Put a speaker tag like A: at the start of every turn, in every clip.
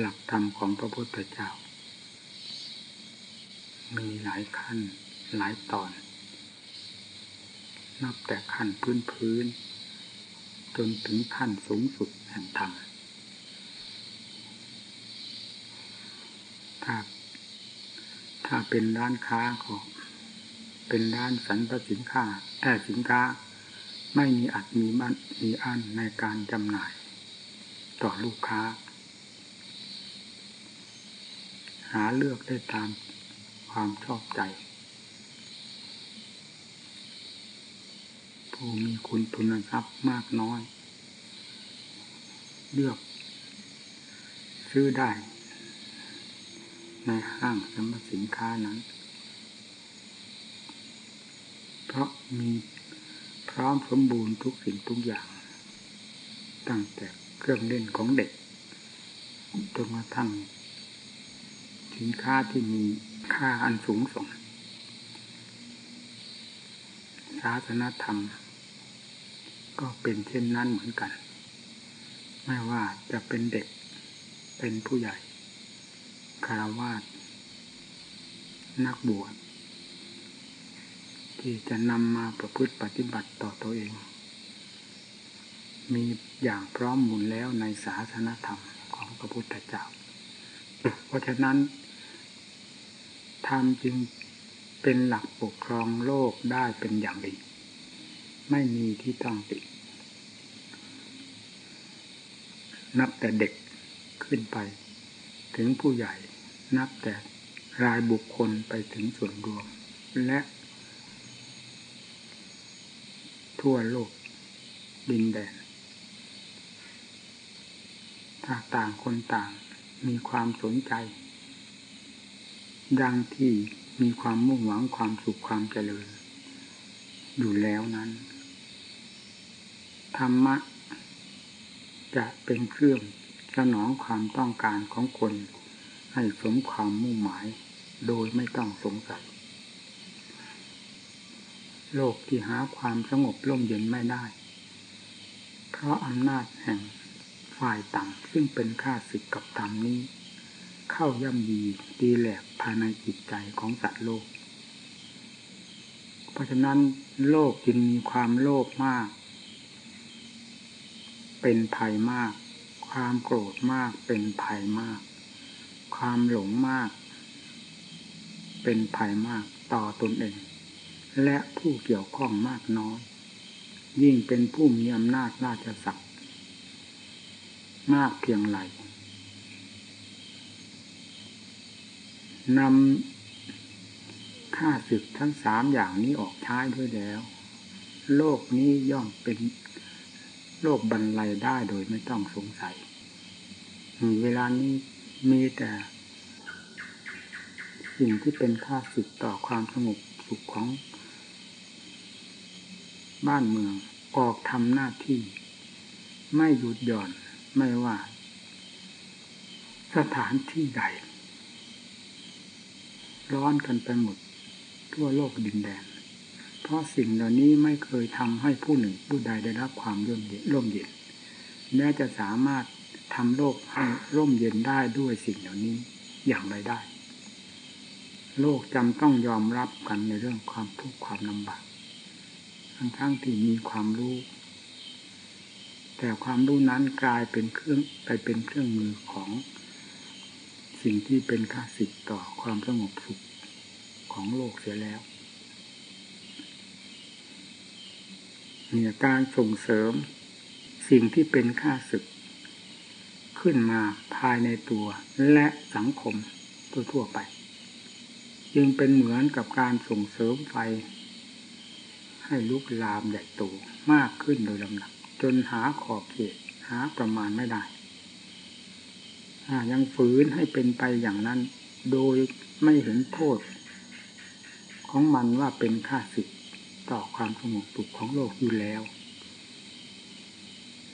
A: หลักธรรมของพระพุทธเจ้า มีหลายขั้นหลายตอน นับแต่ขั้นพื้นพื้น จนถึงขั้นสูงสุดแห่งธรรมถ้าถ้าเป็นร้านค้าก็เป็นร้านสรรพสินค้าแอ่สินค้าไม่มีอัดมีบันมีอันในการจำหน่าย ต่อลูกค้า หาเลือกได้ตามความชอบใจ ผู้มีคุณทุนทรัพย์มากน้อย เลือก ซื้อได้ ในห้างสรรพสินค้านั้น เพราะมีพร้อมสมบูรณ์ทุกสิ่งทุกอย่าง ตั้งแต่เครื่องเล่นของเด็กจนกระทั่ง สินค้าที่มีค่าอันสูงส่งศาสนธรรม ก็เป็นเช่นนั้นเหมือนกัน ไม่ว่าจะเป็นเด็กเป็นผู้ใหญ่คารวาสนักบวชที่จะนำมาประพฤติปฏิบัติต่อตัวเอง มีอย่างพร้อมหมุนแล้วในศาสนธรรมของพระพุทธเจ้า เพราะฉะนั้น ธรรมจึงเป็นหลักปกครองโลกได้เป็นอย่างดี ไม่มีที่ต้องติดนับแต่เด็กขึ้นไป ถึงผู้ใหญ่นับแต่รายบุคคลไปถึงส่วนรวม และ ทั่วโลกดินแดนถ้าต่างคนต่างมีความสนใจ ดังที่มีความมุ่งหวังความสุขความเจริญ อยู่แล้วนั้น ธรรมะ จะเป็นเครื่องสนองความต้องการของคน ให้สมความมุ่งหมาย โดยไม่ต้องสงสัยโลกที่หาความสงบร่มเย็นไม่ได้ เพราะอำนาจแห่งฝ่ายต่ำซึ่งเป็นข้าศึกกับธรรมนี้ เข้าย่ำยีตีแหลกภายในจิตใจของสัตว์โลก เพราะฉะนั้นโลกจึงมีความโลภมาก เป็นภัยมาก ความโกรธมากเป็นภัยมาก ความหลงมาก เป็นภัยมากต่อตนเอง และผู้เกี่ยวข้องมากน้อยยิ่งเป็นผู้มีอำนาจราชศักดิ์มากเพียงไร นำค่าศึกทั้งสามอย่างนี้ออกใช้ด้วยแล้ว โลกนี้ย่อมเป็นโลกบรรลัยได้โดยไม่ต้องสงสัย เวลานี้มีแต่สิ่งที่เป็นค่าศึกต่อความสงบสุขของบ้านเมืองออกทำหน้าที่ ไม่หยุดหย่อนไม่ว่า สถานที่ใด ร้อนกันไปหมด ทั่วโลกดินแดน เพราะสิ่งเหล่านี้ไม่เคยทำให้ผู้หนึ่งผู้ใดได้รับความร่มเย็นร่มเย็นแม้จะสามารถทำโลกให้ร่มเย็นได้ด้วยสิ่งเหล่านี้อย่างไรได้ โลกจำต้องยอมรับกันในเรื่องความทุกข์ความลำบากทั้งทั้งที่มีความรู้แต่ความรู้นั้นกลายเป็นเครื่องไปเป็นเครื่องมือของ สิ่งที่เป็นค่าสิทธิ์ต่อความสงบสุขของโลกเสียแล้วเนี่ยการส่งเสริมสิ่งที่เป็นค่าศึก ขึ้นมาภายในตัวและสังคมทั่วๆไป จึงเป็นเหมือนกับการส่งเสริมไฟ ให้ลุกลามใหญ่โตมากขึ้นโดยลำดับจนหาขอบเขตหาประมาณไม่ได้ ยังฝืนให้เป็นไปอย่างนั้น โดยไม่เห็นโทษ ของมันว่าเป็นค่าสิทธิ์ต่อความสงบสุขของโลกอยู่แล้ว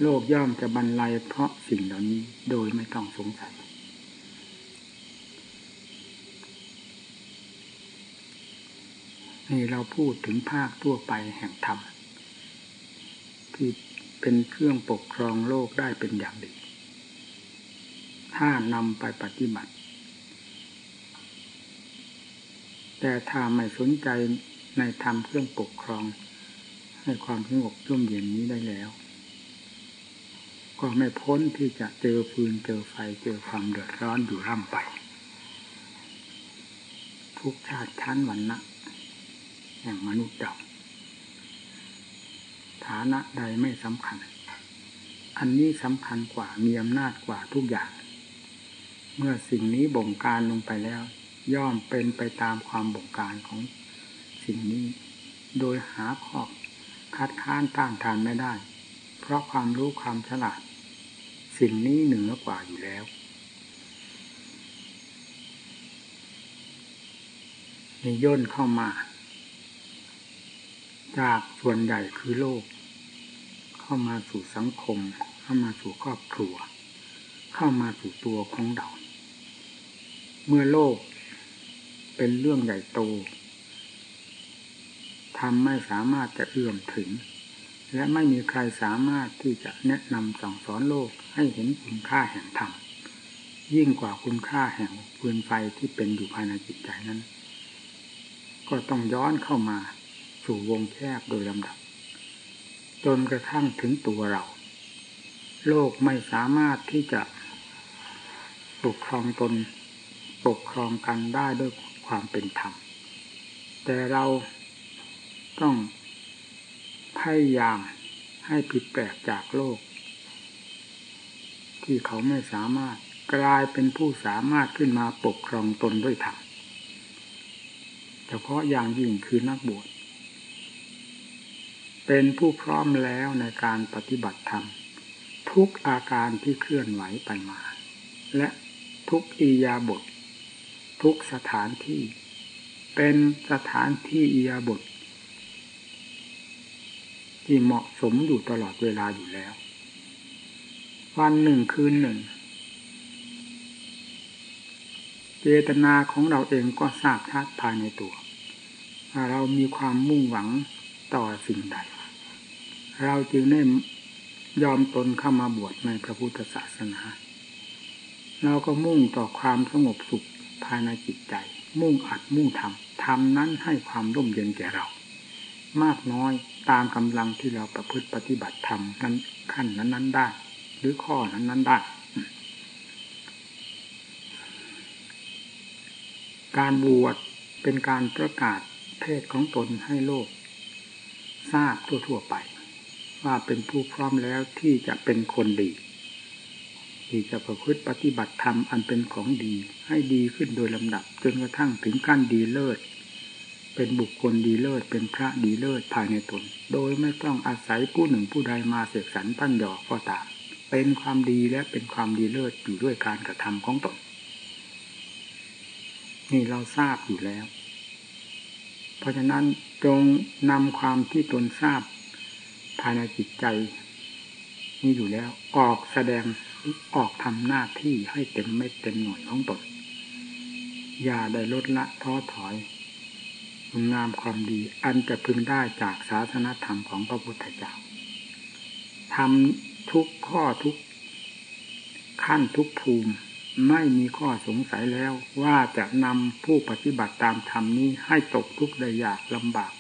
A: โลกย่อมจะบรรลัยเพราะสิ่งเหล่านี้โดยไม่ต้องสงสัยนี่เราพูดถึงภาคทั่วไปแห่งธรรม ที่เป็นเครื่องปกครองโลกได้เป็นอย่างดี ถ้านำไปปฏิบัติ แต่ถ้าไม่สนใจในธรรมเครื่องปกครอง ให้ความสงบร่มเย็นนี้ได้แล้ว ก็ไม่พ้นที่จะเจอฟืนเจอไฟเจอความเดือดร้อนอยู่ร่ำไป ทุกชาติชั้นวันนะแห่งมนุษย์เราฐานะใดไม่สำคัญ อันนี้สำคัญกว่ามีอำนาจกว่าทุกอย่าง เมื่อสิ่งนี้บ่งการลงไปแล้ว ย่อมเป็นไปตามความบ่งการของสิ่งนี้ โดยหาข้อคัดค้านต้านทานไม่ได้ เพราะความรู้ความฉลาด สิ่งนี้เหนือกว่าอยู่แล้วนี่ย่นเข้ามา จากส่วนใหญ่คือโลก เข้ามาสู่สังคม เข้ามาสู่ครอบครัว เข้ามาสู่ตัวของเรา เมื่อโลก เป็นเรื่องใหญ่โตทำไม่สามารถจะเอื้อมถึง และไม่มีใครสามารถที่จะแนะนำสั่งสอนโลกให้เห็นคุณค่าแห่งธรรมยิ่งกว่าคุณค่าแห่งปืนไฟที่เป็นอยู่ภายในจิตใจนั้น ก็ต้องย้อนเข้ามาสู่วงแคบโดยลำดับ จนกระทั่งถึงตัวเรา โลกไม่สามารถที่จะปกครองตน ปกครองกันได้ด้วยความเป็นธรรม แต่เราต้องพยายามให้ผิดแปลกจากโลก ที่เขาไม่สามารถกลายเป็นผู้สามารถขึ้นมาปกครองตนด้วยธรรมเฉพาะอย่างยิ่งคือนักบวชเป็นผู้พร้อมแล้วในการปฏิบัติธรรม ทุกอาการที่เคลื่อนไหวไปมา และทุกอียาบท ทุกสถานที่ เป็นสถานที่อียบทที่เหมาะสมอยู่ตลอดเวลาอยู่แล้ว วันหนึ่งคืนหนึ่ง เจตนาของเราเองก็ทราบชัดภายในตัวเรามีความมุ่งหวังต่อสิ่งใด เราจึงได้ยอมตนเข้ามาบวชในพระพุทธศาสนา เราก็มุ่งต่อความสงบสุข ภายในจิตใจ มุ่งอัดมุ่งทำทำนั้นให้ความร่มเย็นแก่เรา มากน้อยตามกำลังที่เราประพฤติปฏิบัติธรรมนั้นขั้นนั้นนั้นได้ หรือข้อนั้นนั้นได้ การบวชเป็นการประกาศเพศของตนให้โลก ทราบทั่ว ๆ ไป ว่าเป็นผู้พร้อมแล้วที่จะเป็นคนดี ที่จะประพฤติปฏิบัติธรรมอันเป็นของดี ให้ดีขึ้นโดยลำดับ จนกระทั่งถึงขั้นดีเลิศ เป็นบุคคลดีเลิศ เป็นพระดีเลิศภายในตน โดยไม่ต้องอาศัยผู้หนึ่งผู้ใดมาเสกสรรปั้นหยอกก็ตามเป็นความดีและเป็นความดีเลิศอยู่ด้วยการกระทำของตน นี่เราทราบอยู่แล้ว เพราะฉะนั้นจงนำความที่ตนทราบภายในจิตใจ นี่อยู่แล้ว ออกแสดงออกทำหน้าที่ให้เต็มไม่เต็มหน่วยของตนอย่าได้ลดละท้อถอยคุณงามความดี อันจะพึงได้จากศาสนธรรมของพระพุทธเจ้าทำทุกข้อทุกขั้นทุกภูมิไม่มีข้อสงสัยแล้วว่าจะนำผู้ปฏิบัติตามธรรมนี้ให้ตกทุกข์ได้ยากลำบาก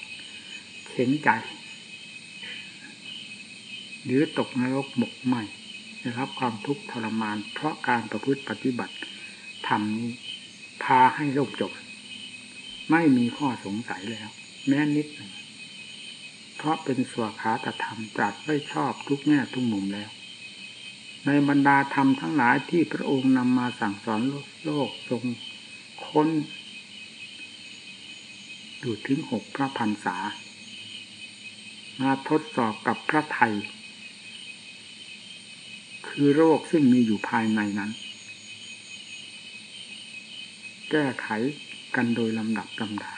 A: เข็นใจ หรือตกนรกหมกไหมนะครับความทุกข์ทรมาน เพราะการประพฤติปฏิบัติธรรมนี้พาให้โลกจบ ไม่มีข้อสงสัยแล้ว แม้นิดหนึ่งเพราะเป็นสวขาตธรรมตรัสไว้ชอบทุกแง่ทุกมุมแล้ว ในบรรดาธรรมทั้งหลายที่พระองค์นำมาสั่งสอนโลกทรงค้นอยู่ถึงหกพระพันษา มาทดสอบกับพระไทย คือโรคซึ่งมีอยู่ภายในนั้น แก้ไขกันโดยลำดับลำดา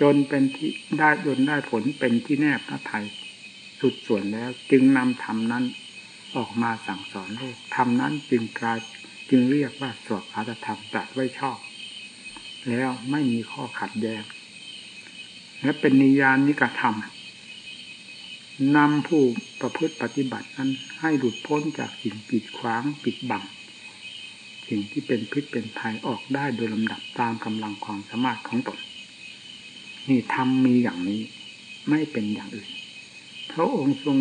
A: จนเป็นที่ได้จนได้ผลเป็นที่แนบพระไทยสุดส่วนแล้วจึงนำธรรมนั้นออกมาสั่งสอนโลกธรรมนั้นจึงกลายจึงเรียกว่าสวดอาตธรรมตรัสไว้ชอบ แล้วไม่มีข้อขัดแย้งและเป็นนิยานิกธรรม นำผู้ประพฤติปฏิบัตินั้น ให้หลุดพ้นจากสิ่งปิดขวางปิดบัง สิ่งที่เป็นพิษเป็นภัยออกได้โดยลำดับตามกำลังความสามารถของตนนี่ทำมีอย่างนี้ไม่เป็นอย่างอื่น พระองค์ทรง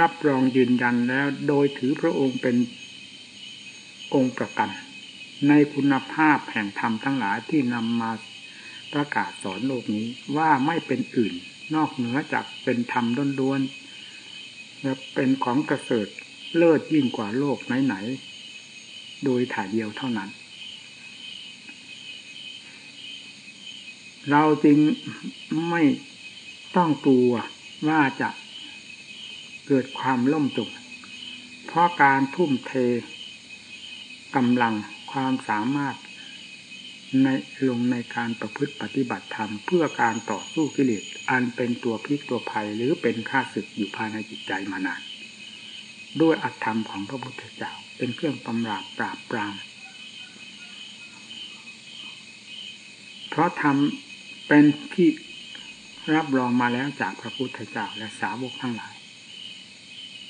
A: รับรองยืนยันแล้วโดยถือพระองค์เป็นองค์ประกัน ในคุณภาพแห่งธรรมทั้งหลายที่นำมาประกาศสอนโลกนี้ว่าไม่เป็นอื่น นอกเหนือจากเป็นธรรมล้วนๆและเป็นของกระเสริฐเลิศยิ่งกว่าโลกไหนๆโดยถ่ายเดียวเท่านั้น เราจรึงไม่ต้องกลัวว่าจะเกิดความล่มจมเพราะการทุ่มเทกำลังความสามารถ ในลงในการประพฤติปฏิบัติธรรม เพื่อการต่อสู้กิเลสอันเป็นตัวพิษตัวภัยหรือเป็นข้าศึกอยู่ภายในจิตใจมานาน ด้วยอัตธรรมของพระพุทธเจ้าเป็นเครื่องตำราบปราบปราม เพราะทำเป็นที่รับรองมาแล้วจากพระพุทธเจ้าและสาวกทั้งหลาย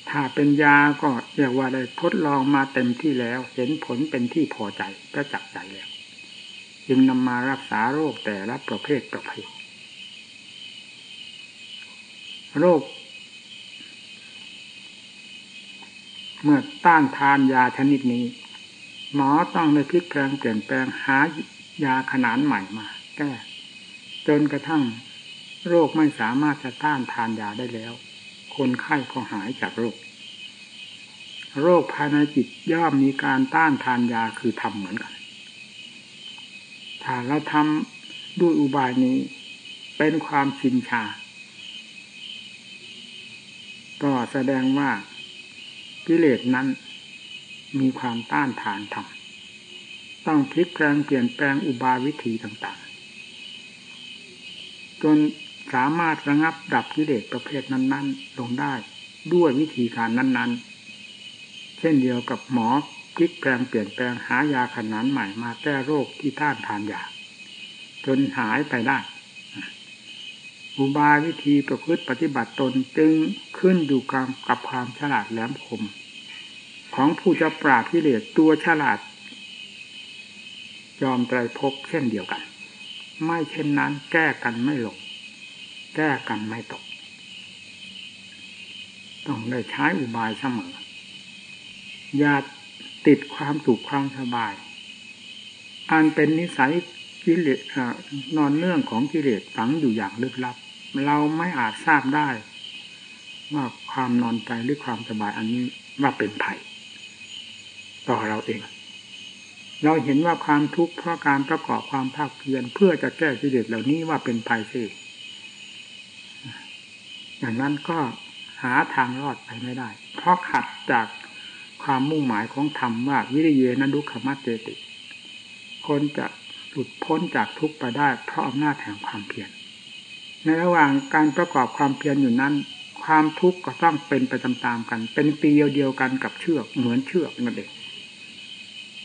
A: ถ้าเป็นยาก็เรียกว่าได้ทดลองมาเต็มที่แล้ว เห็นผลเป็นที่พอใจประจักษ์ใจแล้ว จึงนำมารักษาโรคแต่ละประเภทประเภทโรค เมื่อต้านทานยาชนิดนี้ หมอต้องในพลิกแปลงเปลี่ยนแปลงหายาขนานใหม่มาแก้จนกระทั่ง โรคไม่สามารถจะต้านทานยาได้แล้ว คนไข้ก็หายจากโรค โรคภายในจิตย่อมมีการต้านทานยาคือทำเหมือนกัน ถ้าเราทำด้วยอุบายนี้ เป็นความชินชา ก็แสดงว่ากิเลสนั้นมีความต้านทานทำต้องพลิกแปลงเปลี่ยนแปลงอุบายวิธีต่างๆ จนสามารถระงับดับกิเลสประเภทนั้น ๆ ลงได้ด้วยวิธีการนั้น ๆ เช่นเดียวกับหมอ พลิกแปลงเปลี่ยนแปลงหายาขนานใหม่มาแก้โรคที่ต้านทานยาจนหายไปได้อุบายวิธีประพฤติปฏิบัติตนจึงขึ้นอยู่กับกับความฉลาดแหลมคม ของผู้จะปราบกิเลสตัวฉลาด ยอมไตรภพเช่นเดียวกัน ไม่เช่นนั้นแก้กันไม่ลงแก้กันไม่ตก ต้องได้ใช้อุบายเสมออย่า ติดความสุขความสบาย อันเป็นนิสัยกิเลสนอนเนื่องของกิเลสฝังอยู่อย่างลึกลับ เราไม่อาจทราบได้ ว่าความนอนใจหรือความสบายอันนี้ว่าเป็นภัยต่อเราเอง เราเห็นว่าความทุกข์เพราะการประกอบความภาคเพียรเพื่อจะแก้กิเลสเหล่านี้ว่าเป็นภัยสิอย่างนั้นก็หาทางรอดไปไม่ได้ เพราะขัดจาก ความมุ่งหมายของธรรมว่าวิริเยนดุขมัตเจติ คนจะหลุดพ้นจากทุกข์ไปได้เพราะอำนาจแห่งความเพียร ในระหว่างการประกอบความเพียรอยู่นั้น ความทุกข์ก็ต้องเป็นไปตามๆกัน เป็นปีเดียวกันกับเชือกเหมือนเชือกนั่นเอง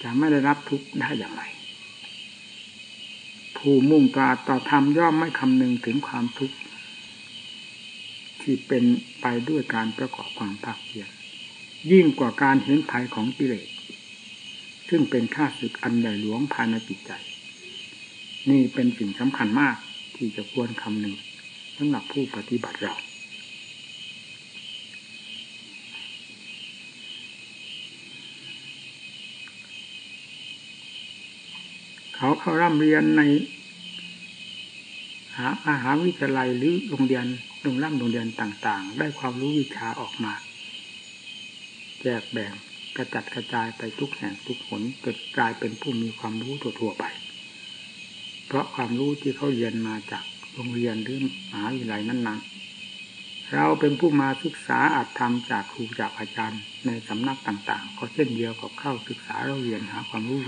A: จะไม่ได้รับทุกข์ได้อย่างไร ผู้มุ่งตาต่อธรรมย่อมไม่คำนึงถึงความทุกข์ที่เป็นไปด้วยการประกอบความภาคเพียร ยิ่งกว่าการเห็นภัยของกิเลสซึ่งเป็นข้าศึกอันใหญ่หลวงภายในจิตใจ นี่เป็นสิ่งสำคัญมากที่จะควรคำหนึ่งสำหรับผู้ปฏิบัติเราเขาเขาร่ำเรียนในหาอาหาวิทยาลัยหรือโรงเรียนโรงร่ำโรงเรียนต่าง ๆ ได้ความรู้วิชาออกมา แยกแบ่งกระจัดกระจายไปทุกแห่งทุกผลจนกลายเป็นผู้มีความรู้ทั่วๆไป เพราะความรู้ที่เขาเรียนมาจากโรงเรียนหรือมหาวิทยาลัยนั้นๆ เราเป็นผู้มาศึกษาอาจทำจากครูจากอาจารย์ในสำนักต่างๆ ก็เช่นเดียวกับเข้าศึกษาเราเรียนหาความรู้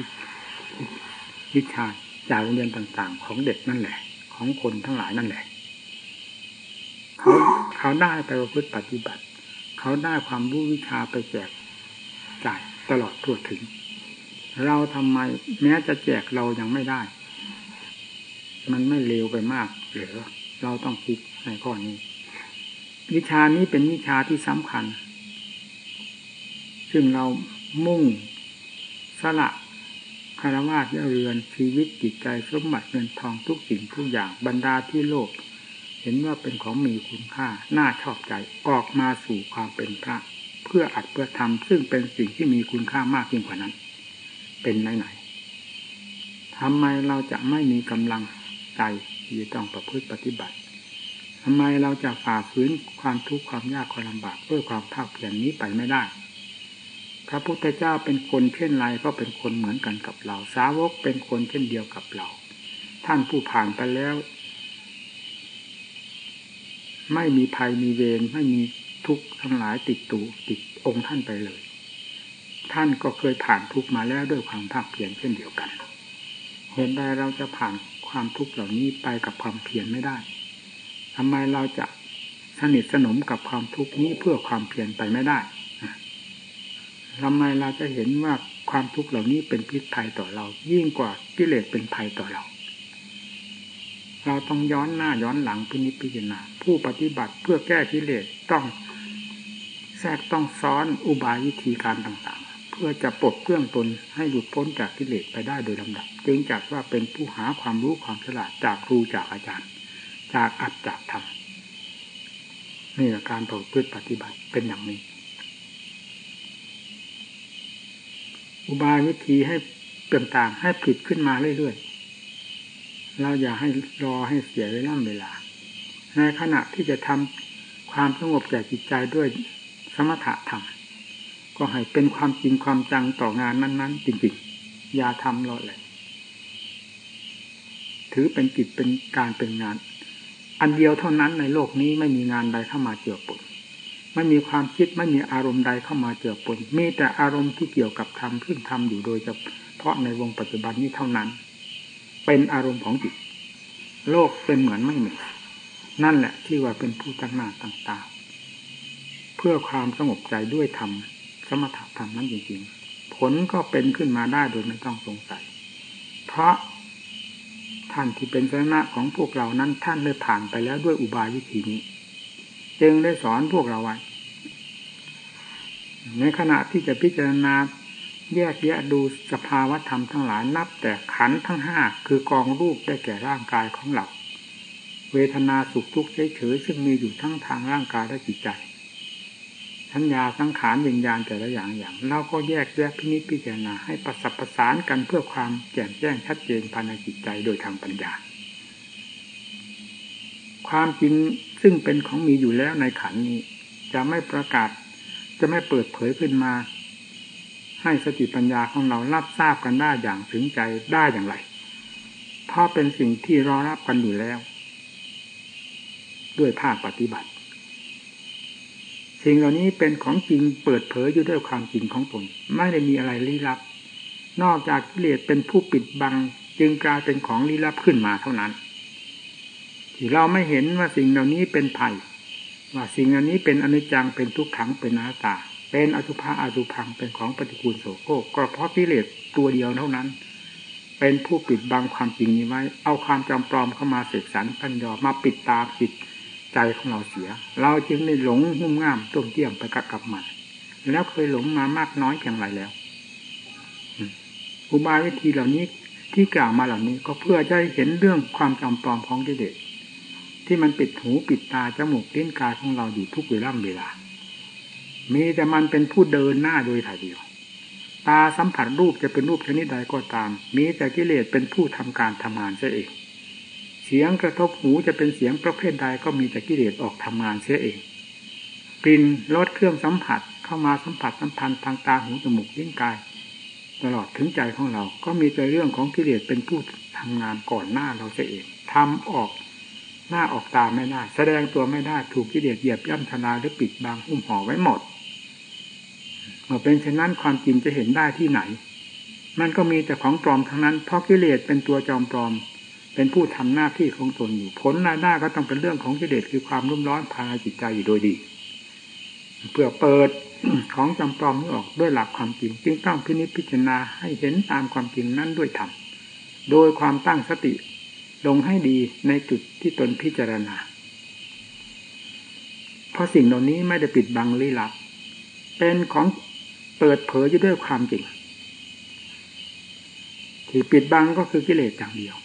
A: วิชาจากโรงเรียนต่างๆ ของเด็กนั่นแหละ ของคนทั้งหลายนั่นแหละเขาเขาได้ไปประพฤติปฏิบัติ เขาได้ความรู้วิชาไปแจกจ่ายตลอดทั่วถึง เราทำไมแม้จะแจกเรายังไม่ได้ มันไม่เร็วไปมากหรือเราต้องคิดในข้อนี้ วิชานี้เป็นวิชาที่สำคัญ ซึ่งเรามุ่งสละคารวะเรือนชีวิตจิตใจสมบัติเงินทองทุกสิ่งทุกอย่างบรรดาที่โลก เห็นว่าเป็นของมีคุณค่า น่าชอบใจ ออกมาสู่ความเป็นพระ เพื่ออัดเพื่อทำซึ่งเป็นสิ่งที่มีคุณค่ามากยิ่งกว่านั้น เป็นไหนไหนทำไมเราจะไม่มีกำลังใจที่ต้องประพฤติปฏิบัติทำไมเราจะฝ่าฝืนความทุกข์ความยากความลำบากด้วยความภาคเพียรนี้ไปไม่ได้ พระพุทธเจ้าเป็นคนเช่นไรก็เป็นคนเหมือนกันกับเรา สาวกเป็นคนเช่นเดียวกับเรา ท่านผู้ผ่านไปแล้ว ไม่มีภัยมีเวรไม่มีทุกข์ทั้งหลายติดตูติดองค์ท่านไปเลย ท่านก็เคยผ่านทุกข์มาแล้วด้วยความภาคเพียรเช่นเดียวกัน เห็นใดเราจะผ่านความทุกข์เหล่านี้ไปกับความเพียรไม่ได้ทำไมเราจะสนิทสนมกับความทุกข์นี้เพื่อความเพียรไปไม่ได้ทำไมเราจะเห็นว่าความทุกข์เหล่านี้เป็นพิษภัยต่อเรา ยิ่งกว่ากิเลสเป็นภัยต่อเรา เราต้องย้อนหน้าย้อนหลังพินิจพิจารณาผู้ปฏิบัติเพื่อแก้กิเลสต้องแทรกต้องซ้อนอุบายวิธีการต่างๆ เพื่อจะปลดเครื่องตนให้หลุดพ้นจากกิเลสไปได้โดยลำดับ จึงจัดว่าเป็นผู้หาความรู้ความฉลาดจากครูจากอาจารย์ จากอัดจากธรรมนี่แหละการประพฤติปฏิบัติเป็นอย่างนี้ อุบายวิธีให้ต่างๆให้ผิดขึ้นมาเรื่อยๆ เราอย่าให้รอให้เสียเวลาเวลา ในขณะที่จะทำความสงบแก่จิตใจด้วยสมถะธรรมก็ให้เป็นความจริงความจังต่องานนั้น ๆ จริงๆ อย่าทำรอเลย ถือเป็นกิจเป็นการเป็นงาน อันเดียวเท่านั้นในโลกนี้ไม่มีงานใดเข้ามาเจือปนไม่มีความคิดไม่มีอารมณ์ใดเข้ามาเจือปนมีแต่อารมณ์ที่เกี่ยวกับธรรมซึ่งทำอยู่โดยเฉพาะในวงปัจจุบันนี้เท่านั้น เป็นอารมณ์ของจิต โลกเป็นเหมือนไม่มีนั่นแหละที่ว่าเป็นผู้ตั้งหน้าตั้งตาเพื่อความสงบใจด้วยธรรมสมถะธรรมนั้นจริงๆ ผลก็เป็นขึ้นมาได้โดยไม่ต้องสงสัย เพราะท่านที่เป็นสนะของพวกเรานั้นท่านได้ผ่านไปแล้วด้วยอุบายวิธีนี้ จึงได้สอนพวกเราไว้ในขณะที่จะพิจารณา แยกแยะดูสภาวะธรรมทั้งหลายนับ แต่ขันทั้งห้าคือกองรูปได้แก่ร่างกายของเรา เวทนาสุขทุกข์เฉยๆซึ่งมีอยู่ทั้งทางร่างกายและจิตใจสัญญาสังขารวิญญาณแต่ละอย่างอย่างเราก็แยกแยะพินิจพิจารณาให้ประสับประสานกันเพื่อความแจ่มแจ้งชัดเจนภายในจิตใจโดยทางปัญญา ความจริงซึ่งเป็นของมีอยู่แล้วในขันนี้ จะไม่ประกาศ จะไม่เปิดเผยขึ้นมา ให้สติปัญญาของเรารับทราบกันได้อย่างถึงใจได้อย่างไร เพราะเป็นสิ่งที่รอรับกันอยู่แล้ว ด้วยภาคปฏิบัติ สิ่งเหล่านี้เป็นของจริงเปิดเผยอยู่ด้วยความจริงของตน ไม่ได้มีอะไรลี้ลับ นอกจากกิเลสเป็นผู้ปิดบัง จึงกลายเป็นของลี้ลับขึ้นมาเท่านั้น ที่เราไม่เห็นว่าสิ่งเหล่านี้เป็นภัยว่าสิ่งเหล่านี้เป็นอนิจจังเป็นทุกขังเป็นอนัตตา เป็นอสุภะอสุพังเป็นของปฏิกูลโสโครกก็เพราะกิเลสตัวเดียวเท่านั้น เป็นผู้ปิดบังความจริงนี้ไว้ เอาความจำปลอมเข้ามาเสกสรรพันยอมาปิดตาปิดใจของเราเสีย เราจึงได้หลงงุ่มง่ามต้มเตี้ยมไปกับกับมันแล้วเคยหลงมามากน้อยอย่างไรแล้วอุบายวิธีเหล่านี้ที่กล่าวมาเหล่านี้ก็เพื่อจะเห็นเรื่องความจำปลอมของกิเลสที่มันปิดหูปิดตาจมูกลิ้นกายของเราอยู่ทุกเวลาเวลา มีแต่มันเป็นผู้เดินหน้าโดยถ่ายเดียว ตาสัมผัสรูปจะเป็นรูปชนิดใดก็ตาม มีแต่กิเลสเป็นผู้ทำการทำงานเสียเอง เสียงกระทบหูจะเป็นเสียงประเภทใดก็มีแต่กิเลสออกทำงานเสียเองกลิ่นรสเครื่องสัมผัสเข้ามาสัมผัสสัมพันธ์ทางตาหูจมูกลิ้นกาย ตลอดถึงใจของเรา ก็มีแต่เรื่องของกิเลสเป็นผู้ทำงานก่อนหน้าเราเสียเองทำออกหน้าออกตาไม่ได้ แสดงตัวไม่ได้ถูกกิเลสเหยียบย่ำทนาหรือปิดบังหุ้มห่อไว้หมด มื่อเป็นเช่นนั้นความจริงจะเห็นได้ที่ไหน มันก็มีแต่ของปลอมทั้งนั้น เพราะกิเลสเป็นตัวจอมปลอม เป็นผู้ทำหน้าที่ของตนอยู่ผลหน้าหน้าก็ต้องเป็นเรื่องของกิเลสคือความรุ่มร้อนภายในจิตใจอยู่โดยดีเพื่อเปิดของจำปลอมนี้ออกด้วยหลักความจริง จึงต้องพินิจพิจารณาให้เห็นตามความจริงนั้นด้วยธรรมโดยความตั้งสติลงให้ดีในจุดที่ตนพิจารณา เพราะสิ่งเหล่านี้ไม่ได้ปิดบังลี้ลับ เป็นของ เปิดเผยอยู่ด้วยความจริง ที่ปิดบังก็คือกิเลสอย่างเดียว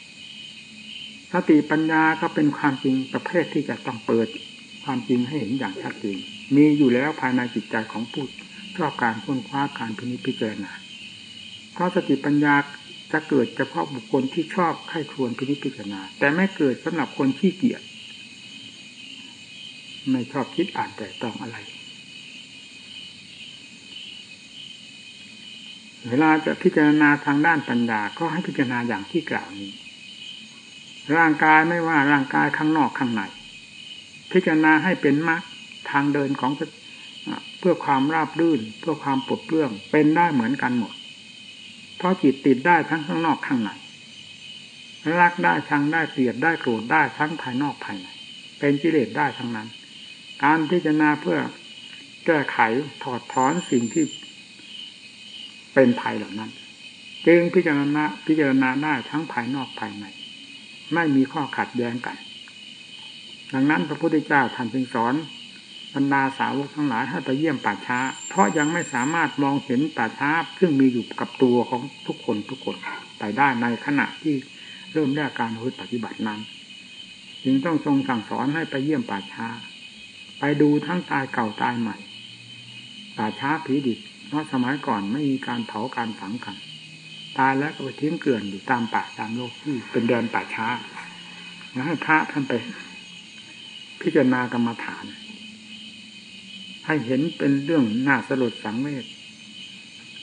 A: สติปัญญาก็เป็นความจริงประเภทที่จะต้องเปิดความจริงให้เห็นอย่างชัดเจนมีอยู่แล้วภายในจิตใจของผู้ชอบการค้นคว้าการพินิจพิจารณาเพราะสติปัญญาจะเกิดเฉพาะบุคคลที่ชอบไข้ครวนพินิจพิจารณา แต่ไม่เกิดสำหรับคนขี้เกียจไม่ชอบคิดอ่านแต่ต้องอะไร เวลาจะพิจารณาทางด้านปัญญาก็ให้พิจารณาอย่างที่กล่าวนี้ ร่างกายไม่ว่าร่างกายข้างนอกข้างในพิจารณาให้เป็นมรรคทางเดินของเพื่อความราบรื่น เพื่อความปลดเปลื้องเป็นได้เหมือนกันหมด เพราะจิตติดได้ทั้งข้างนอกข้างในรักได้ชังได้เกลียดได้โกรธได้ทั้งภายนอกภายในเป็นกิเลสได้ทั้งนั้น การพิจารณาเพื่อแก้ไขถอดถอนสิ่งที่ เป็นภัยเหล่านั้น จึงพิจารณาพิจารณาได้ทั้งภายนอกภายใน ไม่มีข้อขัดแย้งกัน ดังนั้นพระพุทธเจ้าท่านจึงสอนบรรดาสาวกทั้งหลายให้ไปเยี่ยมป่าช้า เพราะยังไม่สามารถมองเห็นป่าช้าซึ่งมีอยู่กับตัวของทุกคนทุกคนไปได้ในขณะที่เริ่มแรกการปฏิบัตินั้น จึงต้องทรงสั่งสอนให้ไปเยี่ยมป่าช้า ไปดูทั้งตายเก่าตายใหม่ป่าช้าผีดิบ เพราะสมัยก่อนไม่มีการเผาการฝังกันตายแล้วก็ไปทิ้งเกลื่อนอยู่ตามป่าตามโลกที่เป็นเดินป่าช้าแล้วให้พระท่านไป พิจารณากรรมฐาน ให้เห็นเป็นเรื่องน่าสลดสังเวช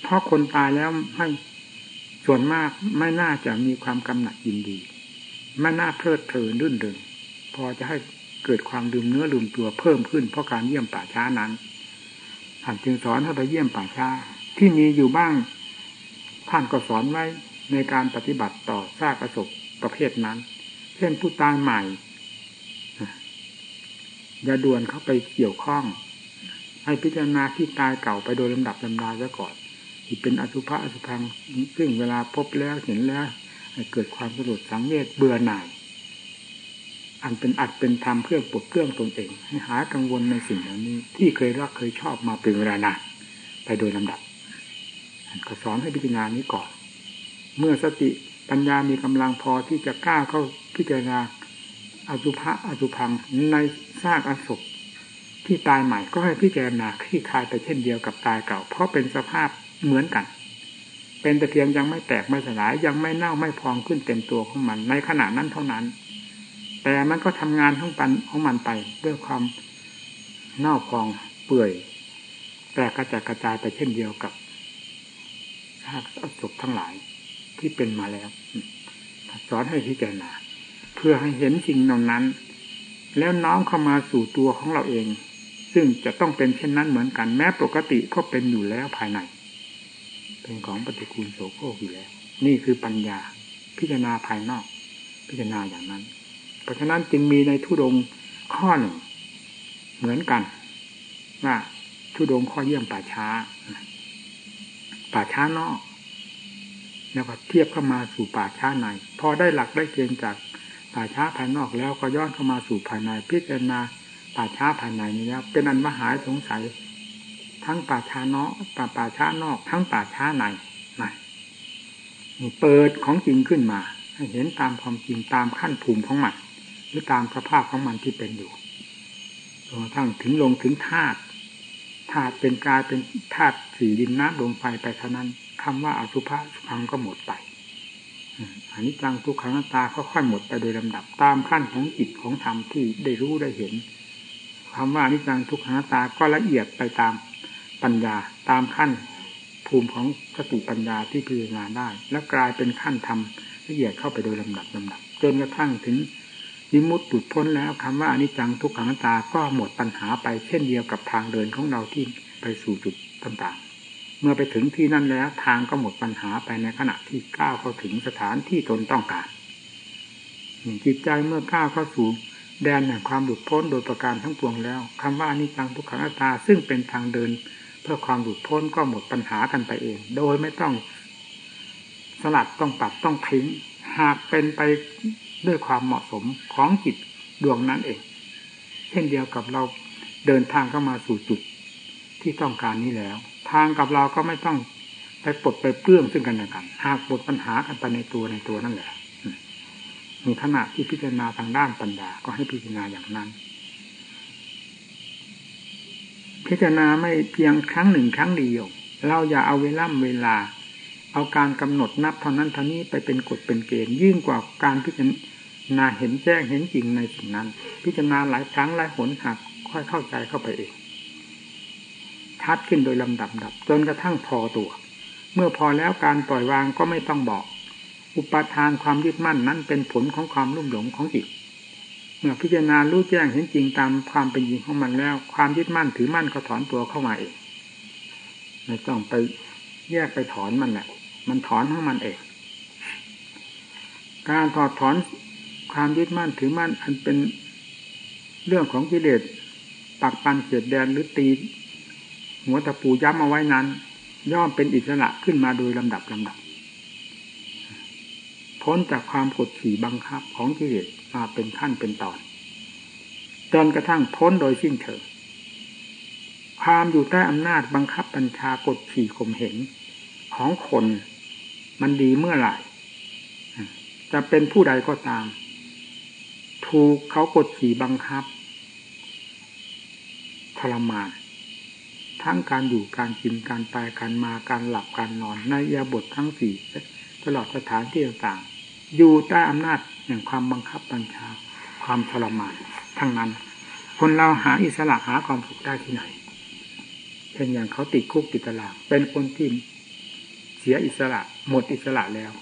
A: เพราะคนตายแล้วให้ส่วนมากไม่น่าจะมีความกำหนัดยินดี ไม่น่าเพลิดเพลินรื่นเริงพอจะให้เกิดความลืมเนื้อลืมตัวเพิ่มขึ้นเพราะการเยี่ยมป่าช้านั้น ท่านจึงสอนให้ไปเยี่ยมป่าช้า ที่มีอยู่บ้าง ท่านก็สอนไว้ในการปฏิบัติต่อซากประสบประเภทนั้น เช่นผู้ตายใหม่อย่าด่วนเข้าไปเกี่ยวข้อง ให้พิจารณาที่ตายเก่าไปโดยลำดับลำดาซะก่อนที่เป็นอสุภะอสุพังซึ่งเวลาพบแล้วเห็นแล้วเกิดความสลดสังเวชเบื่อหน่าย อันเป็นอัดเป็นธรรมเพื่อปลดเครื่องตนเองให้หายกังวลในสิ่งเหล่านี้ ที่เคยรักเคยชอบมาเป็นเวลานานไปโดยลำดับก็สอนให้พิจารณานี้ก่อน เมื่อสติปัญญามีกำลังพอที่จะกล้าเข้าพิจารณาอสุภะอสุพังในซากอสุที่ตายใหม่ก็ให้พิจารณาคลี่คลายไปเช่นเดียวกับตายเก่า เพราะเป็นสภาพเหมือนกัน เป็นแต่เพียงยังไม่แตกไม่สลายยังไม่เน่าไม่พองขึ้นเต็มตัวของมัน ในขณะนั้นเท่านั้น แต่มันก็ทำงานของปันของมันไป ด้วยความเน่าพองเปื่อยแตกกระจายกระจายไปเช่นเดียวกับซากศพทั้งหลายที่เป็นมาแล้ว สอนให้พิจารณาเพื่อให้เห็นสิ่งเหล่านั้น แล้วน้อมเข้ามาสู่ตัวของเราเอง ซึ่งจะต้องเป็นเช่นนั้นเหมือนกัน แม้ปกติก็เป็นอยู่แล้วภายใน เป็นของปฏิกูลโสโครกอยู่แล้ว นี่คือปัญญา พิจารณาภายนอก พิจารณาอย่างนั้น เพราะฉะนั้นจึงมีในทุดงข้อหนึ่งเหมือนกันว่าทุดงข้อเยี่ยมป่าช้า ป่าช้านอกแล้วก็เทียบเข้ามาสู่ป่าช้าใน พอได้หลักได้เกณฑ์จากป่าช้าภายนอกแล้วก็ย้อนเข้ามาสู่ภายในพิจารณาป่าช้าภายในนี้แล้วเป็นอันมหายสงสัย ทั้งป่าช้านอกป่าป่าช้านอก ทั้งป่าช้าในนี่เปิดของจริงขึ้นมาให้เห็นตามความจริงตามขั้นภูมิของมัน หรือตามสภาพของมันที่เป็นอยู่จนกระทั่งถึงลงถึงธาตุธาตุเป็นกายเป็นธาตุสี่ดินน้ำลมไฟไปเท่านั้นคำว่าอสุภะสุพังก็หมดไปอันนี้จังทุกขังตาค่อยๆหมดไปโดยลำดับตามขั้นของจิตของธรรมที่ได้รู้ได้เห็นคำว่าอนิจังทุกขังตาก็ละเอียดไปตามปัญญาตามขั้นภูมิของสติปัญญาที่พิจารณาได้ และกลายเป็นขั้นธรรมละเอียดเข้าไปโดยลำดับลำดับ จนกระทั่งถึง ยิมุตตุดพ้นแล้วคำว่าอนิจจังทุกขังตา ก็หมดปัญหาไปเช่นเดียวกับทางเดินของเราที่ไปสู่จุดต่างๆ เมื่อไปถึงที่นั่นแล้วทางก็หมดปัญหาไปในขณะที่ก้าวเข้าถึงสถานที่ตนต้องการจิตใจเมื่อก้าวเข้าสู่แดนแห่งความหลุดพ้นโดยประการทั้งปวงแล้วคำว่านิจังทุกขังอัตตา ซึ่งเป็นทางเดิน เพื่อความหลุดพ้นก็หมดปัญหากันไปเอง โดยไม่ต้องสลัดต้องปรับต้องทิ้งหากเป็นไป ด้วยความเหมาะสมของจิตดวงนั้นเอง เช่นเดียวกับเราเดินทางเข้ามาสู่จุดที่ต้องการนี้แล้ว ทางกับเราก็ไม่ต้องไปปลดไปเปลื้องซึ่งกันและกัน หากหมดปัญหากันไปในตัวในตัวนั่นแหละมีขณะที่พิจารณาทางด้านปัญญาก็ให้พิจารณาอย่างนั้น พิจารณาไม่เพียงครั้งหนึ่งครั้งเดียวเราอย่าเอาเวล่ำเวลา เอาการกำหนดนับเท่านั้นเท่านี้ไปเป็นกฎเป็นเกณฑ์ยิ่งกว่าการพิจารณา นาเห็นแจ้งเห็นจริงในสิ่งนั้น พิจารณาหลายครั้งหลายหนหักค่อยเข้าใจเข้าไปเองชัดขึ้นโดยลำดับดับ จนกระทั่งพอตัว เมื่อพอแล้วการปล่อยวางก็ไม่ต้องบอก อุปทานความยึดมั่นนั้นเป็นผลของความรุ่มหลงของจิตเมื่อพิจารณารู้แจ้งเห็นจริงตามความเป็นจริงของมันแล้ว ความยึดมั่นถือมั่นก็ถอนตัวเข้ามาเองไม่ต้องไปแยกไปถอนมันแหละมันถอนของมันเอง การถอดถอน ความยึดมั่นถือมั่นอันเป็นเรื่องของกิเลสปักปันเสียดแดนหรือตี หัวตะปูย้ำเอาไว้นั้น ย่อมเป็นอิสระขึ้นมาโดยลำดับลำดับ พ้นจากความกดขี่บังคับของกิเลสมาเป็นขั้นเป็นตอนจนกระทั่งพ้นโดยสิ้นเชิงความอยู่ใต้อำนาจบังคับบัญชากดขี่ข่มเหงของคนมันดีเมื่อไหร่จะเป็นผู้ใดก็ตาม ถูกเขากดขี่บังคับทรมานทั้งการอยู่การกินการตายการมาการหลับการนอนในยาบททั้งสี่ตลอดสถานที่ต่างๆ อยู่ใต้อำนาจแห่งความบังคับบัญชา ความทรมาน ทั้งนั้น คนเราหาอิสระหาความสุขได้ที่ไหนเช่นอย่างเขาติดคุกติดตาราง เป็นคนที่เสียอิสระหมดอิสระแล้ว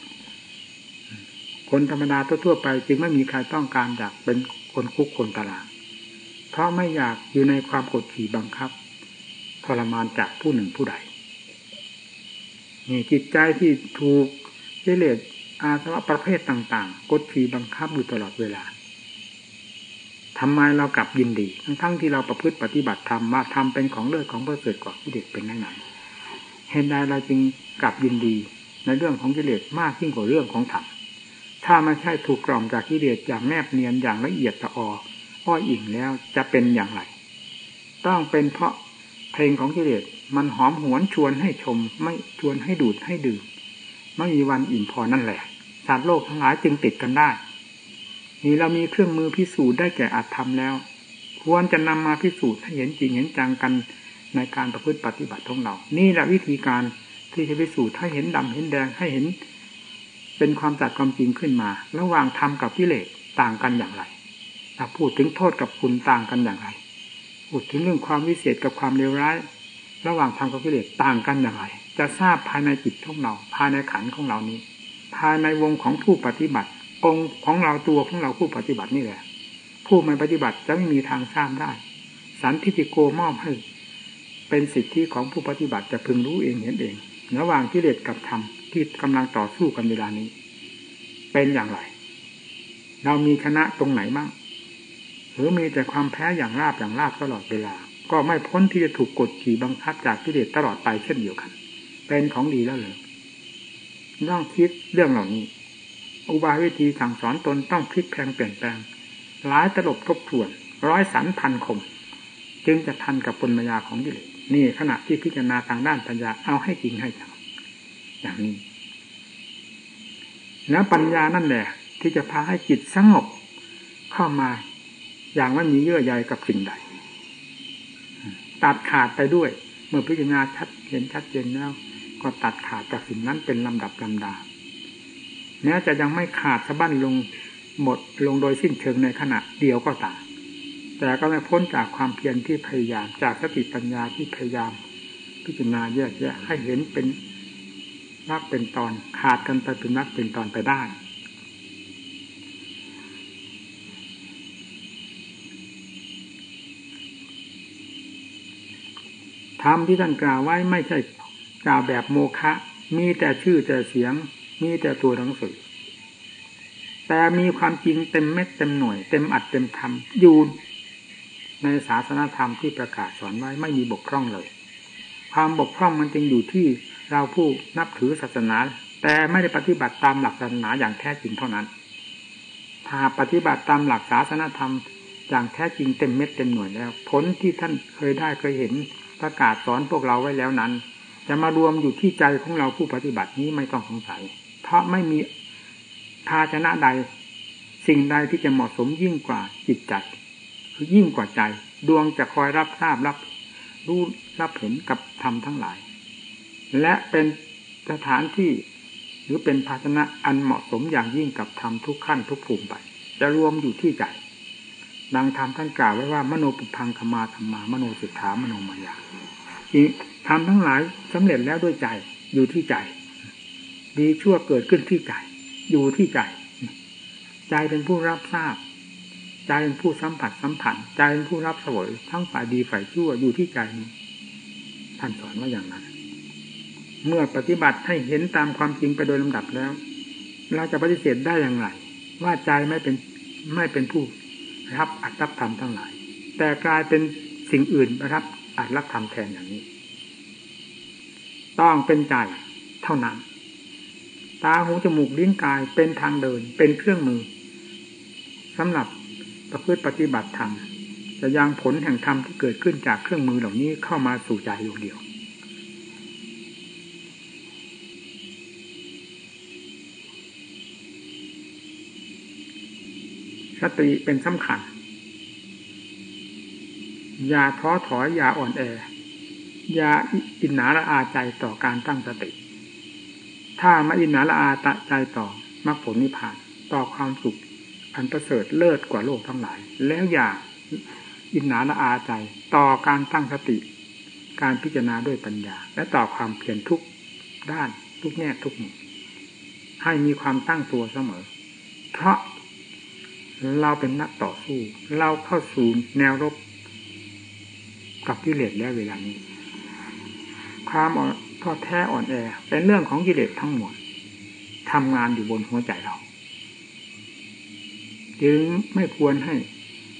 A: คนธรรมดาทั่วไป จึงไม่มีใครต้องการอยากเป็นคนคุกคนตารางเพราะไม่อยากอยู่ในความกดขี่บังคับทรมานจากผู้หนึ่งผู้ใดนี่จิตใจที่ถูกเจเลสอาสวะประเภทต่าง ๆ กดขี่บังคับอยู่ตลอดเวลาทำไมเรากลับยินดี ทั้งๆที่เราประพฤติปฏิบัติธรรมว่าทำเป็นของเลิศของประเสริฐกว่าที่เด็กเป็นไหนเห็นใดเราจึงกลับยินดีในเรื่องของกิเลสมากยิ่งกว่าเรื่องของธรรม ถ้าไม่ใช่ถูกกล่อมจากกิเลสอย่างแนบเนียนอย่างละเอียดตะอออ้อยอิ่งแล้วจะเป็นอย่างไร ต้องเป็นเพราะเพลงของกิเลสมันหอมหวนชวนให้ชม ไม่ชวนให้ดูดให้ดื่มไม่มีวันอิ่มพอนั่นแหละสัตว์โลกทั้งหลายจึงติดกันได้ นี่เรามีเครื่องมือพิสูจน์ได้แก่อัตธรรมแล้ว ควรจะนำมาพิสูจน์ให้เห็นจริงเห็นจังกันในการประพฤติปฏิบัติของเรา นี่แหละวิธีการที่จะพิสูจน์ให้เห็นดำเห็นแดงให้เห็น เป็นความจัดความจริงขึ้นมา ระหว่างธรรมกับกิเลสต่างกันอย่างไรถ้าพูดถึงโทษกับคุณต่างกันอย่างไร พูดถึงเรื่องความวิเศษกับความเลวร้าย ระหว่างธรรมกับกิเลสต่างกันอย่างไร จะทราบภายในจิตของเรา ภายในขันของเรานี้ ภายในวงของผู้ปฏิบัติ องค์ของเราตัวของเราผู้ปฏิบัตินี่แหละ ผู้ไม่ปฏิบัติจะไม่มีทางทราบได้ สันทิติโกมอบให้เป็นสิทธิของผู้ปฏิบัติจะพึงรู้เองเห็นเอง ระหว่างกิเลสกับธรรม ที่กำลังต่อสู้กันเวลานี้ เป็นอย่างไร เรามีชนะตรงไหนบ้างหรือมีแต่ความแพ้อย่างราบอย่างราบตลอดเวลา ก็ไม่พ้นที่จะถูกกดขี่บังคับจากกิเลสตลอดไปเช่นเดียวกัน เป็นของดีแล้วเลยต้องคิดเรื่องเหล่านี้ อุบายวิธีสั่งสอนตนต้องพลิกแพลงเปลี่ยนแปลงหลายตลบทบทวน ร้อยสันพันคม จึงจะทันกับปุญญาของกิเลสนี่ขณะที่พิจารณาทางด้านปัญญาเอาให้จริงให้จัง อย่างนี้ แล้วปัญญานั่นแหละ ที่จะพาให้จิตสงบเข้ามา อย่างว่มีเยื่อใยกับสิ่งใดตัดขาดไปด้วย เมื่อพิจารณาชัดเห็นชัดเจนแล้ว ก็ตัดขาดจากสิ่งนั้นเป็นลำดับลำดาแม้จะยังไม่ขาดสะบั้นลงหมดลงโดยสิ้นเชิงในขณะเดียวก็ตามแต่ก็ไม่พ้นจากความเพียรที่พยายามจากสติปัญญาที่พยายาม พิจารณาแยกแยะให้เห็นเป็น นักเป็นตอนขาดกันไปเป็นนักเป็นตอนไปได้ ธรรมที่ท่านกล่าวไว้ไม่ใช่กล่าวแบบโมฆะมีแต่ชื่อแต่เสียง มีแต่ตัวหนังสือ แต่มีความจริงเต็มเม็ดเต็มหน่วย เต็มอัดเต็มธรรมอยู่ในศาสนาธรรมที่ประกาศสอนไว้ไม่มีบกพร่องเลย ความบกพร่องมันจึงอยู่ที่ เราผู้นับถือศาสนา แต่ไม่ได้ปฏิบัติตามหลักศาสนาอย่างแท้จริงเท่านั้นถ้าปฏิบัติตามหลักศาสนาธรรมอย่างแท้จริงเต็มเม็ดเต็มหน่วยแล้ว ผลที่ท่านเคยได้เคยเห็นประกาศสอนพวกเราไว้แล้วนั้น จะมารวมอยู่ที่ใจของเราผู้ปฏิบัตินี้ไม่ต้องสงสัย เพราะไม่มีภาชนะใด สิ่งใดที่จะเหมาะสมยิ่งกว่าจิตใจคือยิ่งกว่าใจ ดวงจะคอยรับทราบรับรู้รับเห็นกับธรรมทั้งหลาย และเป็นสถานที่หรือเป็นภาชนะอันเหมาะสมอย่างยิ่งกับธรรมทุกขั้นทุกภูมิไป จะรวมอยู่ที่ใจดังธรรมท่านกล่าวไว้ว่ามโนปุพังขมาธรรมามโนสิทธามโนมายาทำทั้งหลายสำเร็จแล้วด้วยใจอยู่ที่ใจ ดีชั่วเกิดขึ้นที่ใจ อยู่ที่ใจ ใจเป็นผู้รับทราบ ใจเป็นผู้สัมผัสสัมผัสใจเป็นผู้รับสวยทั้งฝ่ายดีฝ่ายชั่วอยู่ที่ใจนี้ท่านสอนว่าอย่างนั้น เมื่อปฏิบัติให้เห็นตามความจริงไปโดยลำดับแล้ว เราจะปฏิเสธได้อย่างไร ว่าใจไม่เป็นไม่เป็นผู้รับอัตรับธรรมทั้งหลาย แต่กลายเป็นสิ่งอื่นรับอัตรับธรรมแทนอย่างนี้ ต้องเป็นใจเท่านั้น ตาหูจมูกลิ้นกายเป็นทางเดินเป็นเครื่องมือสำหรับประพฤติปฏิบัติธรรมจะยังผลแห่งธรรมที่เกิดขึ้นจากเครื่องมือเหล่านี้เข้ามาสู่ใจดวงเดียว สติเป็นสำคัญ อย่าท้อถอยอย่าอ่อนแอ อย่าอินหนาละอาใจต่อการตั้งสติ ถ้ามาอินหนาละอาตะใจต่อมรรคผลนิพพานต่อความสุข อันประเสริฐเลิศกว่าโลกทั้งหลาย แล้วอย่าอินหนาละอาใจต่อการตั้งสติ การพิจารณาด้วยปัญญา และต่อความเพียรทุกด้านทุกแง่ทุกมุมให้มีความตั้งตัวเสมอ เพราะ เราเป็นนักต่อสู้ เราเข้าสู่แนวรบกับกิเลสแล้วเวลานี้ ความท้อแท้อ่อนแอ เป็นเรื่องของกิเลสทั้งหมดทำงานอยู่บนหัวใจเรา จึงไม่ควรให้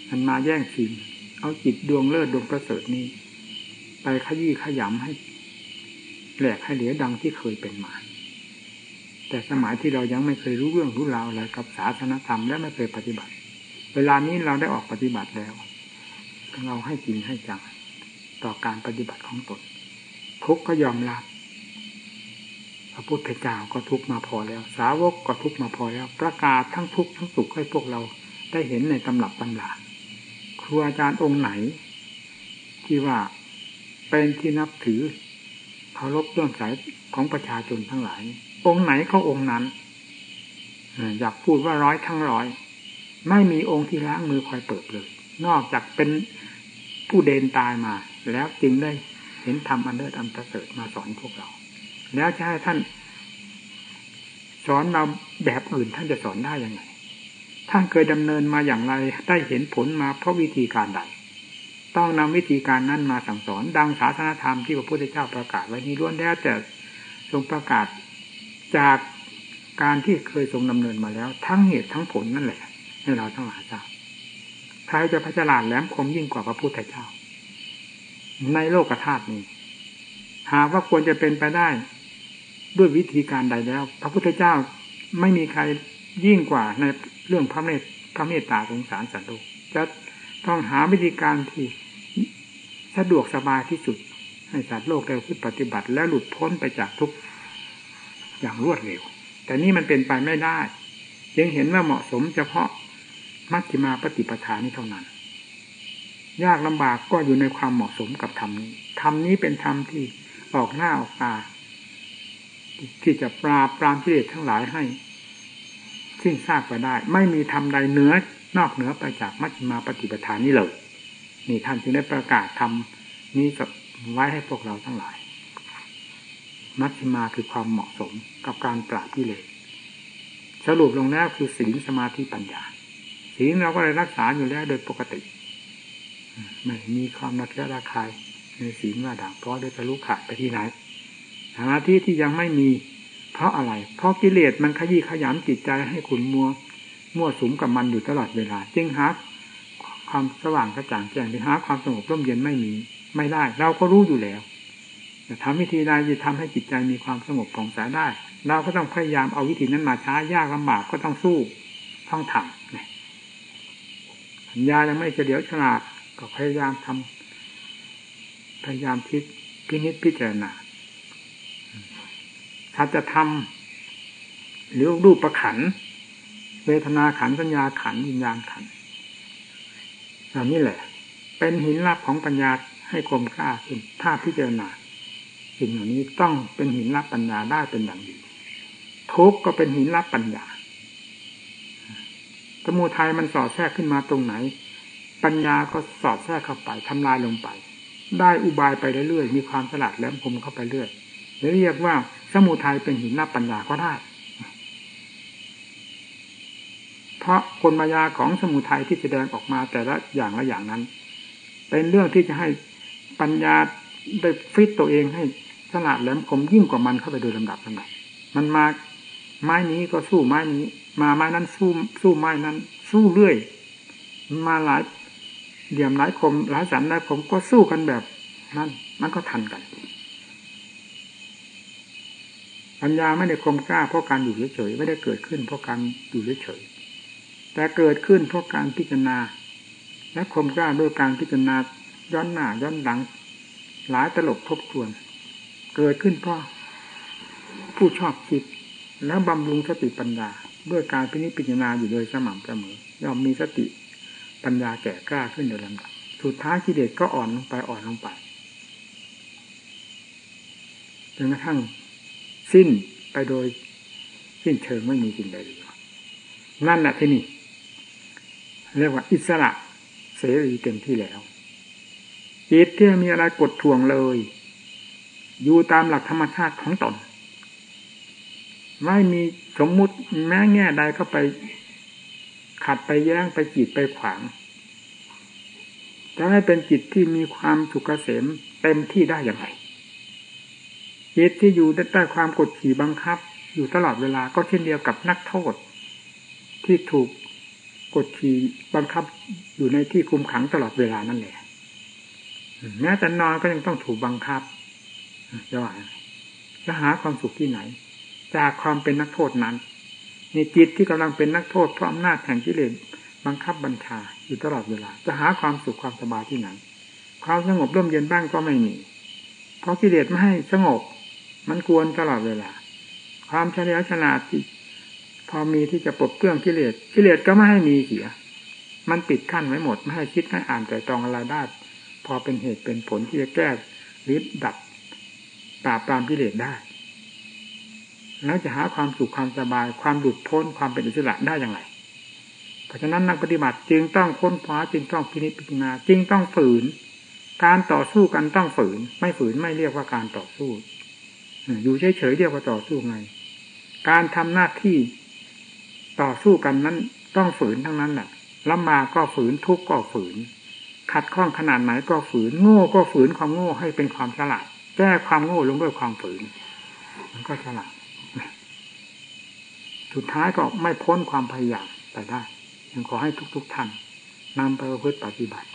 A: มันมาแย่งชิงเอาจิตดวงเลิศดวงประเสริฐนี้ ไปขยี้ขยำให้แหลกให้เหลือดังที่เคยเป็นมา แต่สมัยที่เรายังไม่เคยรู้เรื่องรู้ราวอะไรกับศาสนธรรมและไม่เคยปฏิบัติ เวลานี้เราได้ออกปฏิบัติแล้ว เราให้จริงให้จังต่อการปฏิบัติของตนทุกข์ก็ยอมรับพระพุทธเจ้าก็ทุกมาพอแล้ว สาวกก็ทุกมาพอแล้ว ประกาศทั้งทุกทั้งสุขให้พวกเราได้เห็นในตำรับตำราครูอาจารย์องค์ไหน ที่ว่าเป็นที่นับถือเคารพเรื่องสายของประชาชนทั้งหลาย องค์ไหนเขาองค์นั้นอยากพูดว่าร้อยทั้งร้อย ไม่มีองค์ที่ล้างมือคอยเปิดเลย นอกจากเป็นผู้เดินตายมา แล้วจึงได้เห็นธรรมอันเลิศอันประเสริฐมาสอนพวกเรา แล้วจะให้ท่าน สอนเราแบบอื่นท่านจะสอนได้ยังไงท่านเคยดำเนินมาอย่างไรได้เห็นผลมาเพราะวิธีการใดต้องนำวิธีการนั้นมาสั่งสอน ดังศาสนาธรรมที่พระพุทธเจ้าประกาศไว้นี้ล้วนแล้วแต่ทรงประกาศ จากการที่เคยทรงดำเนินมาแล้ว ทั้งเหตุทั้งผลนั่นแหละ ให้เราทั้งหลายทราบใครจะพัฒนาแหลมคมยิ่งกว่าพระพุทธเจ้า ในโลกธาตุนี้ หากว่าควรจะเป็นไปได้ ด้วยวิธีการใดแล้ว พระพุทธเจ้าไม่มีใครยิ่งกว่าในเรื่องพระเมตพระเมตตาสงสารสัตว์โลกจะต้องหาวิธีการที่สะดวกสบายที่สุด ให้สัตว์โลกได้พึ่ปฏิบัติ และหลุดพ้นไปจากทุก อย่างรวดเร็ว แต่นี่มันเป็นไปไม่ได้ยังเห็นว่าเหมาะสมเฉพาะมัชฌิมาปฏิปทานี้เท่านั้น ยากลำบากก็อยู่ในความเหมาะสมกับธรรมนี้ธรรมนี้เป็นธรรมที่ออกหน้าออกตาที่จะปราบปรามกิเลสทั้งหลายให้สิ้นซากไปได้ ไม่มีธรรมใดเหนือนอกเหนือไปจากมัชฌิมาปฏิปทานนี้เลยนี่ท่านจึงได้ประกาศธรรมนี้ไว้ให้พวกเราทั้งหลาย มัชฌิมาคือความเหมาะสมกับการปราบกิเลสสรุปลงแล้วคือศีลสมาธิปัญญาศีลเราก็เลยรักษาอยู่แล้วโดยปกติไม่มีความรักและราคายในศีลว่าด่างเพราะได้ทะลุขาดไปที่ไหนสมาธิที่ยังไม่มี เพราะอะไร เพราะกิเลสมันขยี้ขยำจิตใจให้ขุนมัว มั่วสุมกับมันอยู่ตลอดเวลา จึงหาความสว่างกระจ่างแจ้งหรือหาความสงบร่มเย็นไม่มี ไม่ได้ เราก็รู้อยู่แล้ว แต่ทำวิธีใดจะทำให้จิตใจมีความสงบผ่องใสได้ เราก็ต้องพยายามเอาวิธีนั้นมาช้ายากลำบากก็ต้องสู้ต้องทำเนี่ยปัญญายังไม่เฉลียวฉลาดก็พยายามทำพยายามคิดพินิจพิจารณาสัจธรรมหรือรูปประขัน เวทนาขันสัญญาขันวิญญาณขันเหล่านี้แหละ เป็นหินลับของปัญญาให้คมกล้าขึ้นถ้าพิจารณา สิ่งเหล่านี้ต้องเป็นหินลับปัญญาได้เป็นอย่างดีทุกก็เป็นหินลับปัญญาสมุทัยมันสอดแทรกขึ้นมาตรงไหน ปัญญาก็สอดแทรกเข้าไปทำลายลงไป ได้อุบายไปเรื่อยๆมีความฉลาดแหลมคมเข้าไปเรื่อยเรียกว่าสมุทัยเป็นหินลับปัญญาก็ได้เพราะคนมายาของสมุทัยที่แสดงออกมาแต่ละอย่างละอย่างนั้น เป็นเรื่องที่จะให้ปัญญาได้ฟิตตัวเองให้ ฉลาดแหลมคมยิ่งกว่ามันเข้าไปโดยลำดับลำดับมันมาไม้นี้ก็สู้ไม้นี้ มาไม้นั้นสู้สู้ไม้นั้น สู้เรื่อย มาหลายเดี่ยมหลายคมหลายสันหลายคมก็สู้กันแบบนั้นมันก็ทันกันปัญญาไม่ได้คมกล้าเพราะการอยู่เฉยๆไม่ได้เกิดขึ้นเพราะการอยู่เฉยๆแต่เกิดขึ้นเพราะการพิจารณา และคมกล้าด้วยการพิจารณาย้อนหน้าย้อนหลัง หลายตลบทบทวน เกิดขึ้นเพราะผู้ชอบคิด แล้วบำรุงสติปัญญาด้วยการพิจิจารณาอยู่โดยสม่ำเสมอย่อมมีสติปัญญาแก่กล้าขึ้นโดยลำดับสุดท้ายกิเลสก็อ่อนลงไปอ่อนลงไปจนกระทั่งสิ้นไปโดยสิ้นเชิงไม่มีสิ่งใดเหลือนั่นแหละที่นี่เรียกว่าอิสระเสรีเต็มที่แล้วจิตที่มีอะไรกดทวงเลย อยู่ตามหลักธรรมชาติของตน ไม่มีสมมุติแม้แง่ใดเข้าไป ขัดไปแย้งไปจีดไปขวาง จะให้เป็นจิตที่มีความสุขเกษมเต็มที่ได้อย่างไรจิตที่อยู่ใต้ความกดขี่บังคับ อยู่ตลอดเวลาก็เช่นเดียวกับนักโทษ ที่ถูกกดขี่บังคับอยู่ในที่คุมขังตลอดเวลานั่นแหละแม้แต่นอนก็ยังต้องถูกบังคับ จะว่าจะหาความสุขที่ไหน จากความเป็นนักโทษนั้นในจิตที่กำลังเป็นนักโทษเพราะอำนาจแห่งกิเลสบังคับบัญชาอยู่ตลอดเวลา จะหาความสุขความสบายที่ไหน ความสงบร่มเย็นบ้างก็ไม่มี เพราะกิเลสไม่ให้สงบ มันกวนตลอดเวลา ความเฉลียวฉลาดที่พอมีที่จะปลดเปลื้องกิเลสกิเลสก็ไม่ให้มีเสีย มันปิดขั้นไว้หมด ไม่ให้คิดให้อ่านแต่ตองอะไรได้พอเป็นเหตุเป็นผลที่จะแก้หรือดับ ปราบปรามกิเลสได้ แล้วจะหาความสุขความสบาย ความหลุดพ้นความเป็นอิสระได้อย่างไร เพราะฉะนั้นนักปฏิบัติจึงต้องค้นคว้าจึงต้องพินิจพิจารณาจึงต้องฝืน การต่อสู้กันต้องฝืน ไม่ฝืนไม่เรียกว่าการต่อสู้อยู่เฉยๆเรียกว่าต่อสู้ไง การทำหน้าที่ต่อสู้กันนั้นต้องฝืนทั้งนั้นแหละลำมาก็ฝืนทุกข์ก็ฝืน ขัดข้องขนาดไหนก็ฝืน โง่ก็ฝืนความโง่ให้เป็นความฉลาด แก้ความโง่ลงด้วยความฝืน มันก็ฉลาดสุดท้ายก็ไม่พ้นความพยายามไปได้ยังขอให้ทุก ๆท่านนำไปประพฤติปฏิบัติ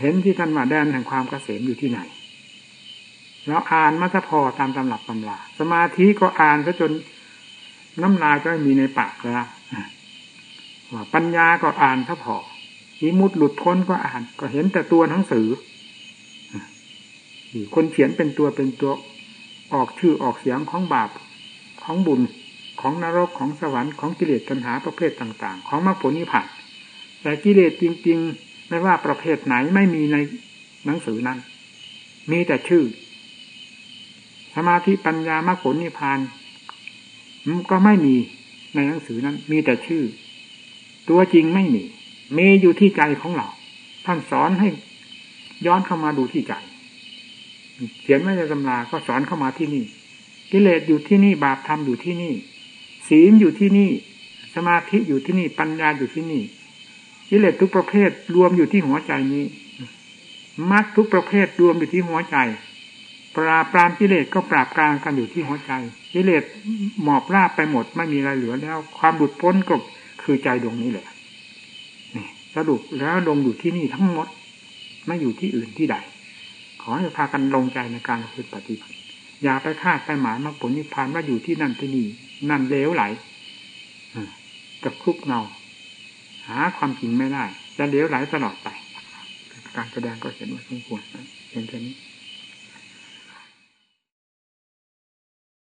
A: เห็นที่ท่านว่าแดนแห่งความกเกษมอยู่ที่ไหนแล้วอ่านมาซะพอตามตำรับตำราสมาธิก็อ่านซะจนน้ำลายก็ไม่มีในปากแล้วปัญญาก็อ่านซะพออีมุดหลุดพ้นก็อ่าน ก็เห็นแต่ตัวหนังสือ คนเขียนเป็นตัวเป็นตัวออกชื่อออกเสียงของบาปของบุญของนรกของสวรรค์ของกิเลสตัณหาประเภทต่าง ๆ ของมรรคผลนิพพานแต่กิเลสจริง ๆ ไม่ว่าประเภทไหนไม่มีในหนังสือนั้น มีแต่ชื่อ สมาธิปัญญามรรคผลนิพพานก็ไม่มีในหนังสือนั้น มีแต่ชื่อ ตัวจริงไม่มีมีอยู่ที่ใจของเราท่านสอนให้ย้อนเข้ามาดูที่ใจ เขียนไม่ในตำราก็สอนเข้ามาที่นี่ กิเลสอยู่ที่นี่บาปธรรมอยู่ที่นี่ ศีลอยู่ที่นี่ สมาธิอยู่ที่นี่ปัญญาอยู่ที่นี่ กิเลสทุกประเภทรวมอยู่ที่หัวใจนี้มรรคทุกประเภทรวมอยู่ที่หัวใจ ปราบปรามกิเลสก็ปราบปรามกันอยู่ที่หัวใจ กิเลสหมอบราบไปหมดไม่มีอะไรเหลือแล้ว ความหลุดพ้นก็คือใจดวงนี้แหละนี่สรุปแล้วลงอยู่ที่นี่ทั้งหมด ไม่อยู่ที่อื่นที่ใด ขอให้พากันลงใจในการปฏิบัติอย่าไปคาดไปหมายมาผลนิพพานว่าอยู่ที่นั่นที่นี่นั่นเลวไหลกับคุกเงาหาความจริงไม่ได้ จะเลวไหลตลอดไป การแสดงก็เห็นว่าสมควรเห็นแค่นี้